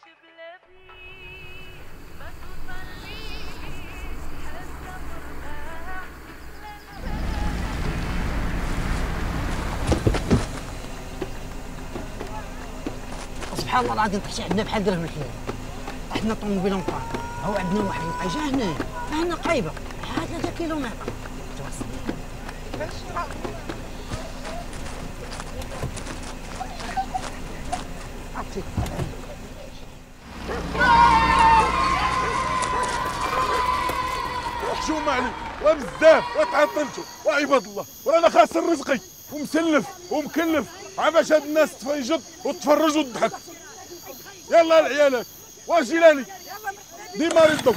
سبحان الله العظيم طحتي عندنا بحال درهم الحلال. طحنا طوموبيل مقام هو عندنا واحد جا هنا. هنا قريبة. بحال 3 كيلومتر. وحشومة علي وبزاف وتعطلتوا وعباد الله وأنا خاسر رزقي. ومسلف ومكلف عباش هاد الناس تفيجد وتفرج وتضحك يلا العيالات واجيلاني ديما ردوا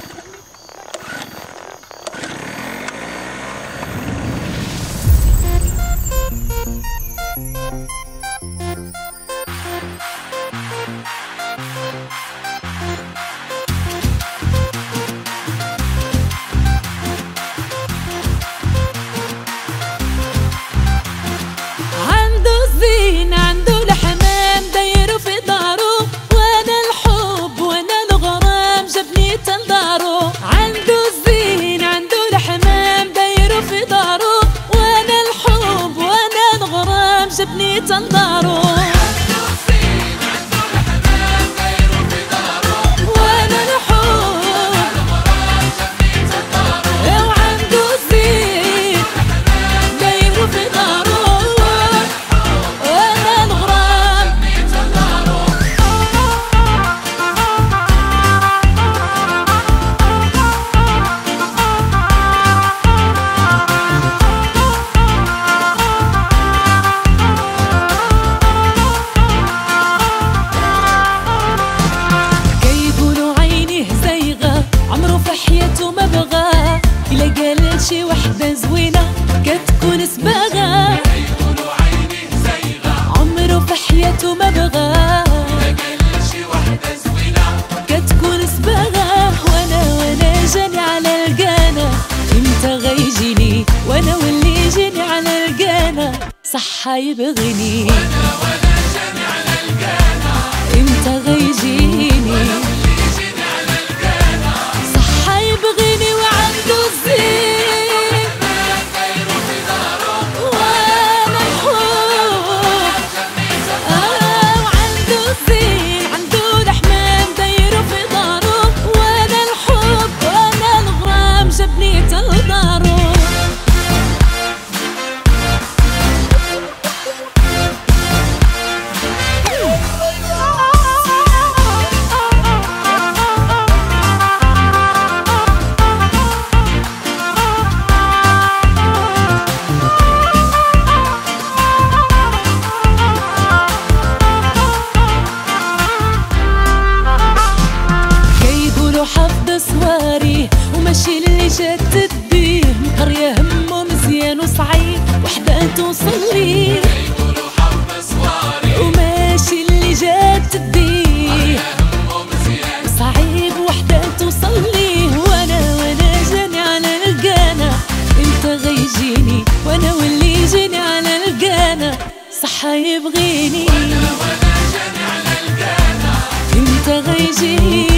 إمتى غيجيني وأنا واللي جاني على القانا صح يبغيني. إمتى غيجيني وحدة توصل ليه وماشي اللي جات بيه صعيب وحدة توصل ليه وأنا وأنا جاني على القانا. إنت غيجيني وأنا واللي جاني على القانا. صح يبغيني. إنت غيجيني.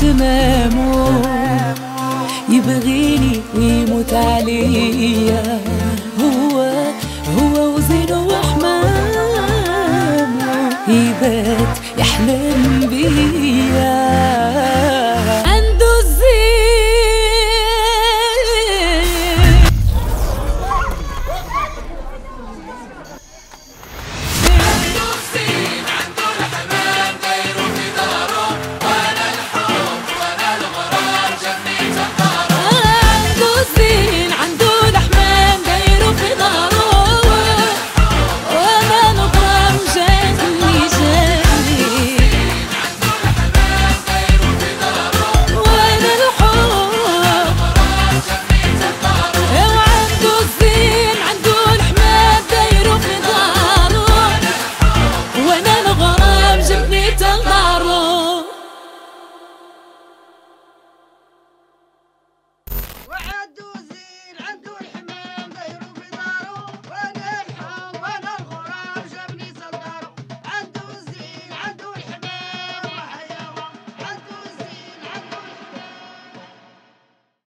اهتمامه. يبغيني ويموت عليا.